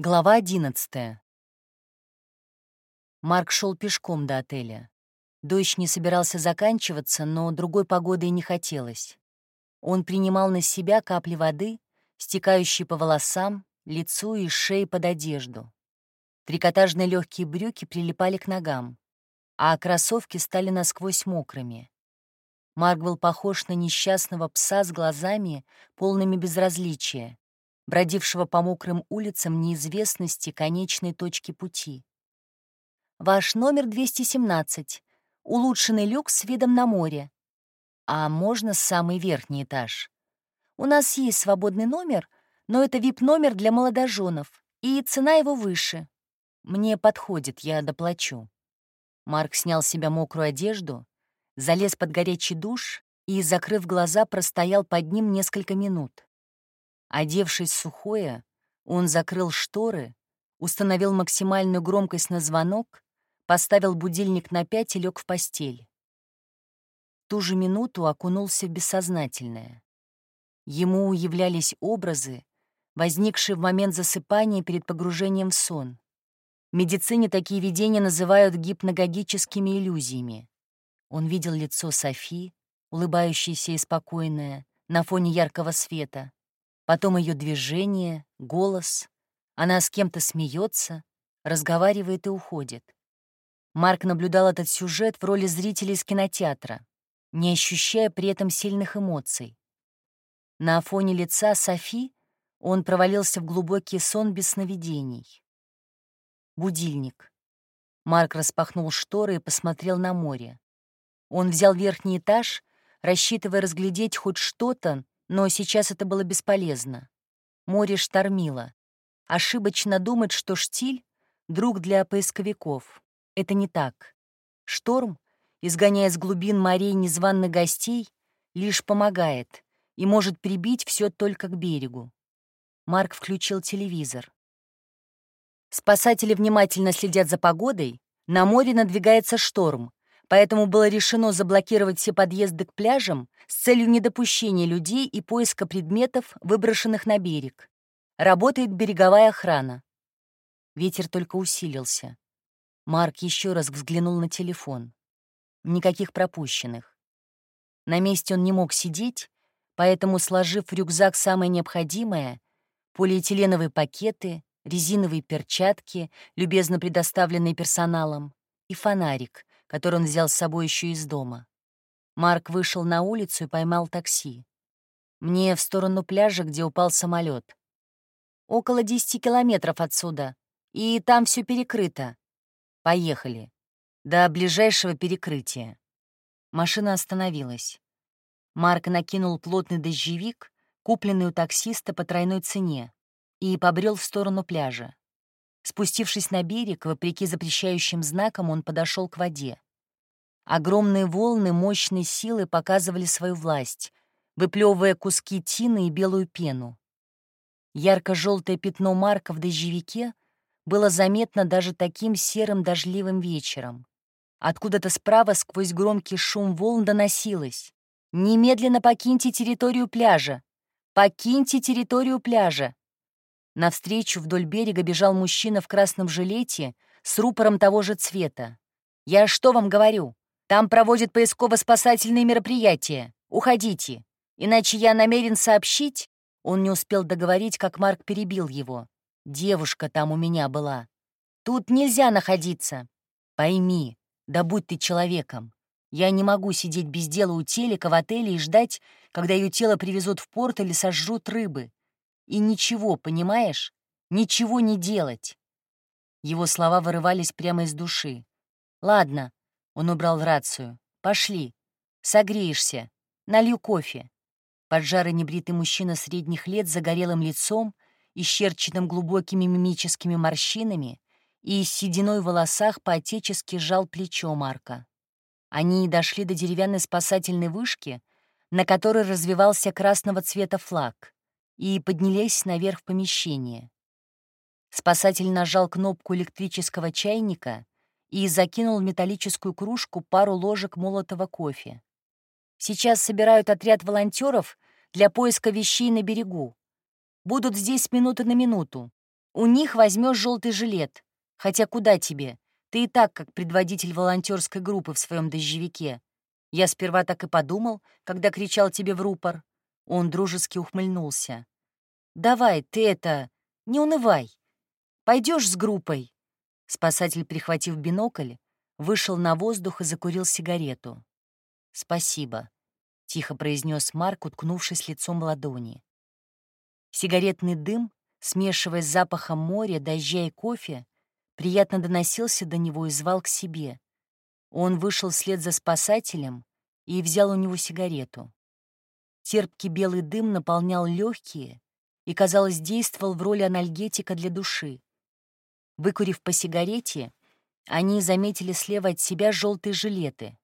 Глава одиннадцатая. Марк шел пешком до отеля. Дождь не собирался заканчиваться, но другой погоды и не хотелось. Он принимал на себя капли воды, стекающие по волосам, лицу и шее под одежду. Трикотажные легкие брюки прилипали к ногам, а кроссовки стали насквозь мокрыми. Марк был похож на несчастного пса с глазами, полными безразличия, бродившего по мокрым улицам неизвестности конечной точки пути. «Ваш номер 217. Улучшенный люкс с видом на море. А можно самый верхний этаж? У нас есть свободный номер, но это вип-номер для молодоженов, и цена его выше. Мне подходит, я доплачу». Марк снял с себя мокрую одежду, залез под горячий душ и, закрыв глаза, простоял под ним несколько минут. Одевшись сухое, он закрыл шторы, установил максимальную громкость на звонок, поставил будильник на пять и лег в постель. В ту же минуту окунулся в бессознательное. Ему являлись образы, возникшие в момент засыпания перед погружением в сон. В медицине такие видения называют гипногогическими иллюзиями. Он видел лицо Софи, улыбающееся и спокойное, на фоне яркого света, Потом ее движение, голос. Она с кем-то смеется, разговаривает и уходит. Марк наблюдал этот сюжет в роли зрителя из кинотеатра, не ощущая при этом сильных эмоций. На фоне лица Софи он провалился в глубокий сон без сновидений. Будильник. Марк распахнул шторы и посмотрел на море. Он взял верхний этаж, рассчитывая разглядеть хоть что-то, но сейчас это было бесполезно. Море штормило. Ошибочно думать, что штиль — друг для поисковиков. Это не так. Шторм, изгоняя с глубин морей незваных гостей, лишь помогает и может прибить все только к берегу. Марк включил телевизор. Спасатели внимательно следят за погодой. На море надвигается шторм, поэтому было решено заблокировать все подъезды к пляжам с целью недопущения людей и поиска предметов, выброшенных на берег. Работает береговая охрана. Ветер только усилился. Марк еще раз взглянул на телефон. Никаких пропущенных. На месте он не мог сидеть, поэтому, сложив в рюкзак самое необходимое — полиэтиленовые пакеты, резиновые перчатки, любезно предоставленные персоналом, и фонарик, который он взял с собой еще из дома. Марк вышел на улицу и поймал такси. Мне в сторону пляжа, где упал самолет. Около 10 километров отсюда. И там все перекрыто. Поехали. До ближайшего перекрытия. Машина остановилась. Марк накинул плотный дождевик, купленный у таксиста по тройной цене, и побрел в сторону пляжа. Спустившись на берег, вопреки запрещающим знакам, он подошел к воде. Огромные волны мощной силы показывали свою власть, выплевывая куски тины и белую пену. Ярко-желтое пятно Марка в дождевике было заметно даже таким серым дождливым вечером. Откуда-то справа сквозь громкий шум волн доносилось. «Немедленно покиньте территорию пляжа! Покиньте территорию пляжа!» Навстречу вдоль берега бежал мужчина в красном жилете с рупором того же цвета. «Я что вам говорю? Там проводят поисково-спасательные мероприятия. Уходите. Иначе я намерен сообщить...» Он не успел договорить, как Марк перебил его. «Девушка там у меня была. Тут нельзя находиться. Пойми, да будь ты человеком. Я не могу сидеть без дела у телека в отеле и ждать, когда ее тело привезут в порт или сожрут рыбы и ничего, понимаешь? Ничего не делать. Его слова вырывались прямо из души. «Ладно», — он убрал рацию, — «пошли. Согреешься. Налью кофе». Поджарый небритый мужчина средних лет с загорелым лицом, исчерченным глубокими мимическими морщинами и с сединой в волосах поотечески сжал плечо Марка. Они дошли до деревянной спасательной вышки, на которой развивался красного цвета флаг и поднялись наверх в помещение. Спасатель нажал кнопку электрического чайника и закинул в металлическую кружку пару ложек молотого кофе. Сейчас собирают отряд волонтеров для поиска вещей на берегу. Будут здесь минуты на минуту. У них возьмешь желтый жилет. Хотя куда тебе? Ты и так как предводитель волонтерской группы в своем дождевике. Я сперва так и подумал, когда кричал тебе в рупор. Он дружески ухмыльнулся. «Давай, ты это... Не унывай. Пойдешь с группой?» Спасатель, прихватив бинокль, вышел на воздух и закурил сигарету. «Спасибо», — тихо произнес Марк, уткнувшись лицом в ладони. Сигаретный дым, смешиваясь с запахом моря, дождя и кофе, приятно доносился до него и звал к себе. Он вышел вслед за спасателем и взял у него сигарету. Терпкий белый дым наполнял легкие и, казалось, действовал в роли анальгетика для души. Выкурив по сигарете, они заметили слева от себя желтые жилеты.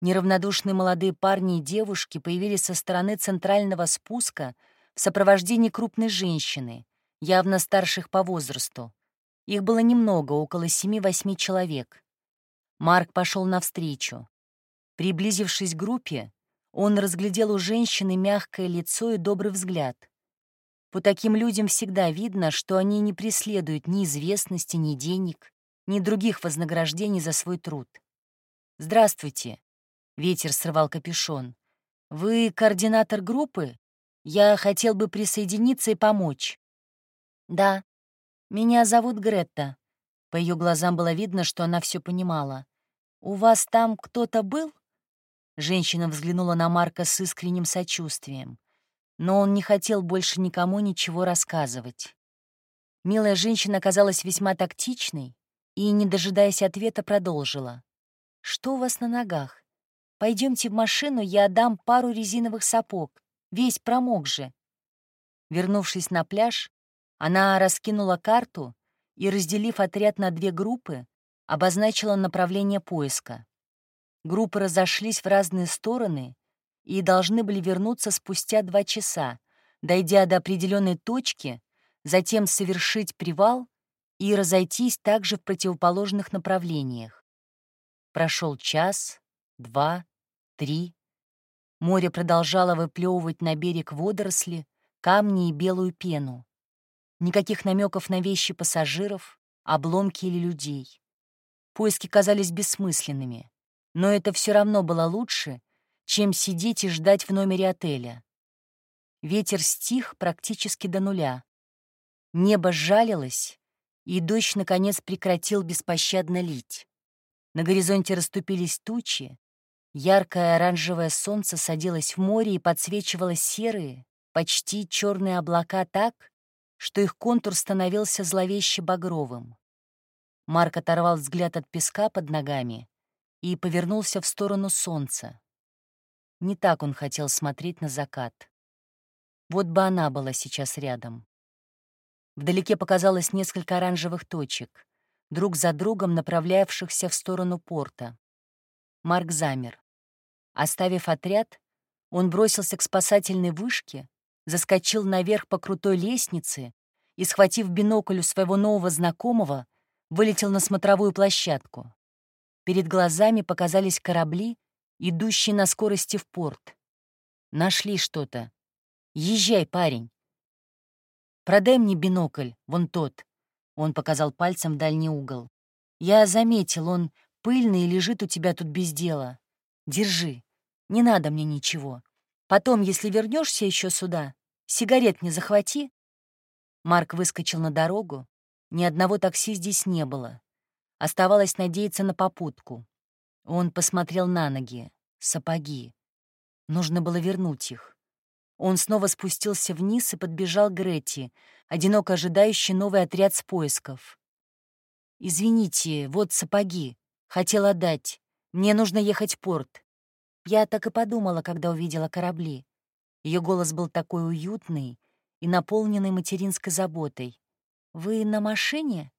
Неравнодушные молодые парни и девушки появились со стороны центрального спуска в сопровождении крупной женщины, явно старших по возрасту. Их было немного, около семи-восьми человек. Марк пошел навстречу. Приблизившись к группе, он разглядел у женщины мягкое лицо и добрый взгляд. По таким людям всегда видно, что они не преследуют ни известности, ни денег, ни других вознаграждений за свой труд. «Здравствуйте», — ветер срывал капюшон. «Вы координатор группы? Я хотел бы присоединиться и помочь». «Да, меня зовут Гретта». По ее глазам было видно, что она все понимала. «У вас там кто-то был?» Женщина взглянула на Марка с искренним сочувствием. Но он не хотел больше никому ничего рассказывать. Милая женщина оказалась весьма тактичной и, не дожидаясь ответа, продолжила. «Что у вас на ногах? Пойдемте в машину, я отдам пару резиновых сапог. Весь промок же». Вернувшись на пляж, она раскинула карту и, разделив отряд на две группы, обозначила направление поиска. Группы разошлись в разные стороны и должны были вернуться спустя два часа, дойдя до определенной точки, затем совершить привал и разойтись также в противоположных направлениях. Прошел час, два, три. Море продолжало выплевывать на берег водоросли, камни и белую пену. Никаких намеков на вещи пассажиров, обломки или людей. Поиски казались бессмысленными но это все равно было лучше, чем сидеть и ждать в номере отеля. Ветер стих практически до нуля. Небо сжалилось, и дождь, наконец, прекратил беспощадно лить. На горизонте расступились тучи, яркое оранжевое солнце садилось в море и подсвечивало серые, почти черные облака так, что их контур становился зловеще багровым. Марк оторвал взгляд от песка под ногами и повернулся в сторону солнца. Не так он хотел смотреть на закат. Вот бы она была сейчас рядом. Вдалеке показалось несколько оранжевых точек, друг за другом направлявшихся в сторону порта. Марк замер. Оставив отряд, он бросился к спасательной вышке, заскочил наверх по крутой лестнице и, схватив бинокль у своего нового знакомого, вылетел на смотровую площадку. Перед глазами показались корабли, идущие на скорости в порт. Нашли что-то. Езжай, парень. Продай мне бинокль, вон тот. Он показал пальцем в дальний угол. Я заметил, он пыльный и лежит у тебя тут без дела. Держи. Не надо мне ничего. Потом, если вернешься еще сюда, сигарет мне захвати. Марк выскочил на дорогу. Ни одного такси здесь не было. Оставалось надеяться на попутку. Он посмотрел на ноги. Сапоги. Нужно было вернуть их. Он снова спустился вниз и подбежал к Гретти, одиноко ожидающий новый отряд с поисков. «Извините, вот сапоги. Хотел отдать. Мне нужно ехать в порт». Я так и подумала, когда увидела корабли. Ее голос был такой уютный и наполненный материнской заботой. «Вы на машине?»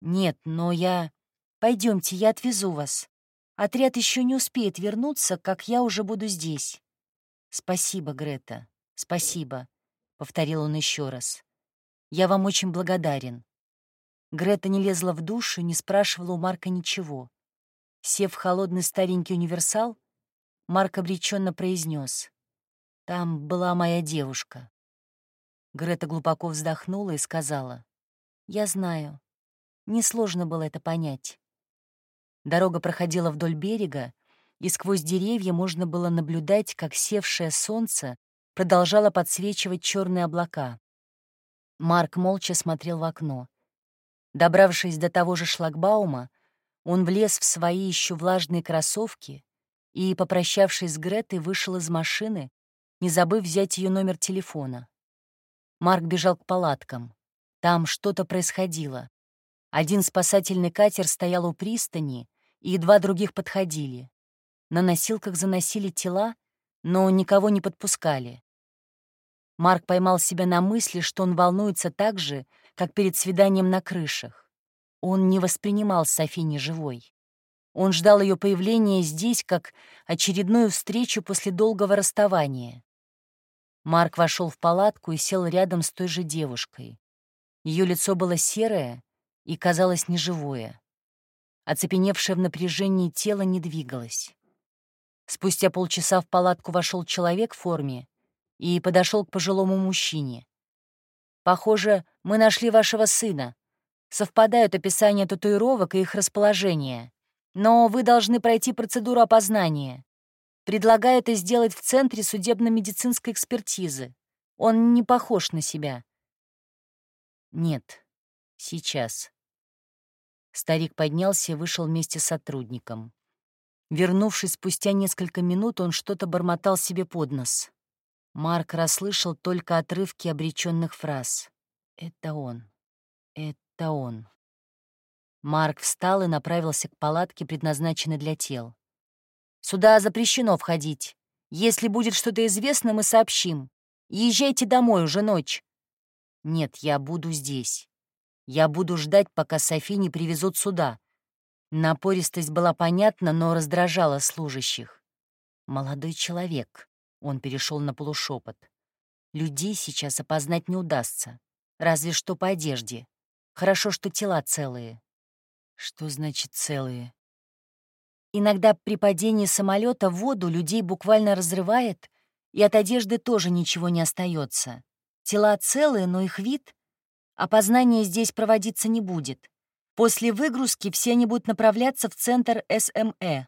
«Нет, но я...» Пойдемте, я отвезу вас. Отряд еще не успеет вернуться, как я уже буду здесь». «Спасибо, Грета, спасибо», — повторил он еще раз. «Я вам очень благодарен». Грета не лезла в душу не спрашивала у Марка ничего. Сев в холодный старенький универсал, Марк обреченно произнес: «Там была моя девушка». Грета глубоко вздохнула и сказала, Я знаю. Несложно было это понять. Дорога проходила вдоль берега, и сквозь деревья можно было наблюдать, как севшее солнце продолжало подсвечивать черные облака. Марк молча смотрел в окно. Добравшись до того же шлагбаума, он влез в свои еще влажные кроссовки и, попрощавшись с Гретой, вышел из машины, не забыв взять ее номер телефона. Марк бежал к палаткам. Там что-то происходило. Один спасательный катер стоял у пристани, и два других подходили. На носилках заносили тела, но никого не подпускали. Марк поймал себя на мысли, что он волнуется так же, как перед свиданием на крышах. Он не воспринимал Софи неживой. Он ждал ее появления здесь, как очередную встречу после долгого расставания. Марк вошел в палатку и сел рядом с той же девушкой. Ее лицо было серое и казалось неживое. Оцепеневшее в напряжении тело не двигалось. Спустя полчаса в палатку вошел человек в форме и подошел к пожилому мужчине. «Похоже, мы нашли вашего сына. Совпадают описания татуировок и их расположение. Но вы должны пройти процедуру опознания. Предлагаю это сделать в Центре судебно-медицинской экспертизы. Он не похож на себя». «Нет, сейчас», Старик поднялся и вышел вместе с сотрудником. Вернувшись спустя несколько минут, он что-то бормотал себе под нос. Марк расслышал только отрывки обреченных фраз. «Это он. Это он». Марк встал и направился к палатке, предназначенной для тел. «Сюда запрещено входить. Если будет что-то известно, мы сообщим. Езжайте домой, уже ночь». «Нет, я буду здесь. Я буду ждать, пока Софи не привезут сюда. Напористость была понятна, но раздражала служащих. Молодой человек. Он перешел на полушепот. Людей сейчас опознать не удастся. Разве что по одежде. Хорошо, что тела целые. Что значит целые? Иногда при падении самолета в воду людей буквально разрывает, и от одежды тоже ничего не остается. Тела целые, но их вид Опознание здесь проводиться не будет. После выгрузки все они будут направляться в центр СМЭ.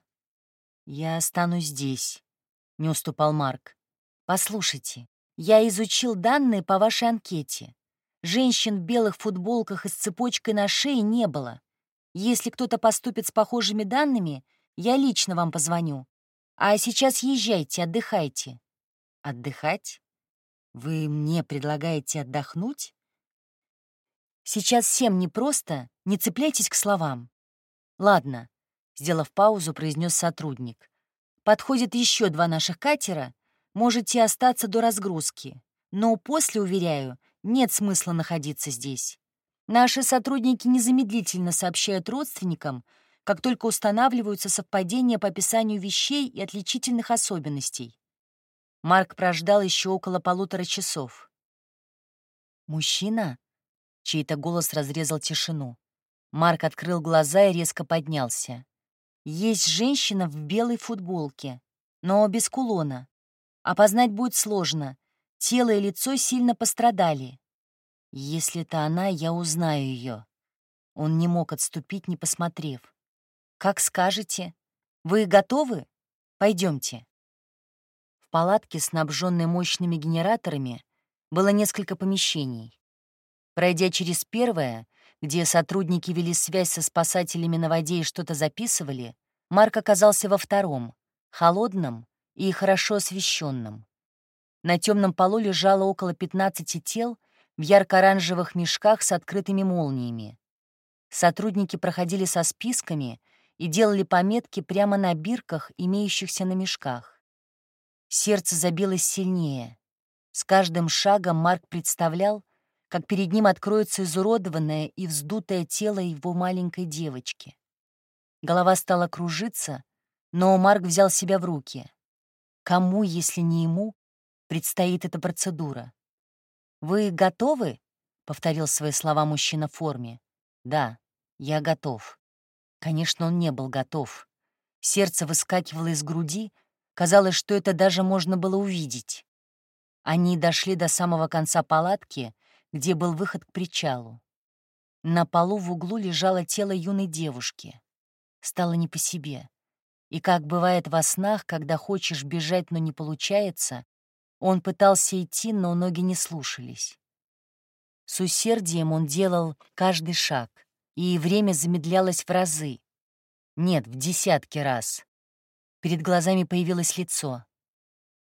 «Я останусь здесь», — не уступал Марк. «Послушайте, я изучил данные по вашей анкете. Женщин в белых футболках и с цепочкой на шее не было. Если кто-то поступит с похожими данными, я лично вам позвоню. А сейчас езжайте, отдыхайте». «Отдыхать? Вы мне предлагаете отдохнуть?» Сейчас всем непросто, не цепляйтесь к словам. Ладно, сделав паузу, произнес сотрудник. Подходит еще два наших катера, можете остаться до разгрузки. Но после, уверяю, нет смысла находиться здесь. Наши сотрудники незамедлительно сообщают родственникам, как только устанавливаются совпадения по описанию вещей и отличительных особенностей. Марк прождал еще около полутора часов. «Мужчина?» Чей-то голос разрезал тишину. Марк открыл глаза и резко поднялся. Есть женщина в белой футболке, но без кулона. Опознать будет сложно. Тело и лицо сильно пострадали. Если это она, я узнаю ее. Он не мог отступить, не посмотрев. «Как скажете. Вы готовы? Пойдемте. В палатке, снабженной мощными генераторами, было несколько помещений. Пройдя через первое, где сотрудники вели связь со спасателями на воде и что-то записывали, Марк оказался во втором, холодном и хорошо освещенном. На темном полу лежало около 15 тел в ярко-оранжевых мешках с открытыми молниями. Сотрудники проходили со списками и делали пометки прямо на бирках, имеющихся на мешках. Сердце забилось сильнее. С каждым шагом Марк представлял, как перед ним откроется изуродованное и вздутое тело его маленькой девочки. Голова стала кружиться, но Марк взял себя в руки. Кому, если не ему, предстоит эта процедура? «Вы готовы?» — повторил свои слова мужчина в форме. «Да, я готов». Конечно, он не был готов. Сердце выскакивало из груди, казалось, что это даже можно было увидеть. Они дошли до самого конца палатки — где был выход к причалу. На полу в углу лежало тело юной девушки. Стало не по себе. И как бывает во снах, когда хочешь бежать, но не получается, он пытался идти, но ноги не слушались. С усердием он делал каждый шаг, и время замедлялось в разы. Нет, в десятки раз. Перед глазами появилось лицо.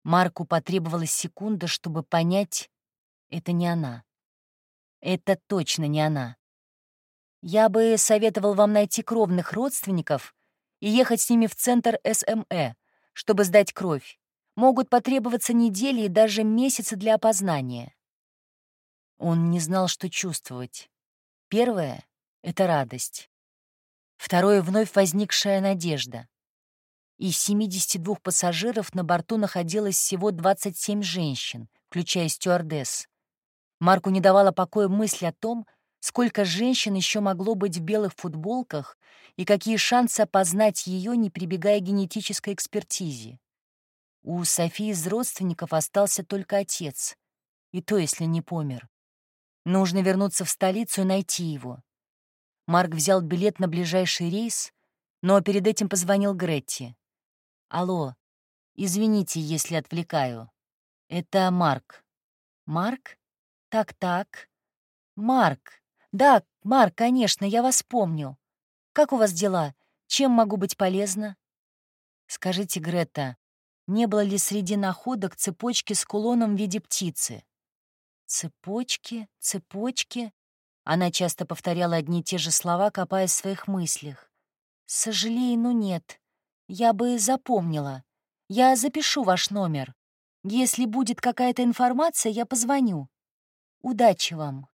Марку потребовалась секунда, чтобы понять, это не она. Это точно не она. Я бы советовал вам найти кровных родственников и ехать с ними в центр СМЭ, чтобы сдать кровь. Могут потребоваться недели и даже месяцы для опознания. Он не знал, что чувствовать. Первое — это радость. Второе — вновь возникшая надежда. Из 72 пассажиров на борту находилось всего 27 женщин, включая стюардесс. Марку не давала покоя мысль о том, сколько женщин еще могло быть в белых футболках и какие шансы опознать ее, не прибегая к генетической экспертизе. У Софии из родственников остался только отец, и то, если не помер. Нужно вернуться в столицу и найти его. Марк взял билет на ближайший рейс, но перед этим позвонил Гретти. «Алло, извините, если отвлекаю. Это Марк». «Марк? Так-так. Марк. Да, Марк, конечно, я вас помню. Как у вас дела? Чем могу быть полезна?» «Скажите, Грета, не было ли среди находок цепочки с кулоном в виде птицы?» «Цепочки, цепочки?» Она часто повторяла одни и те же слова, копаясь в своих мыслях. «Сожалею, но нет. Я бы запомнила. Я запишу ваш номер. Если будет какая-то информация, я позвоню. Удачи вам!»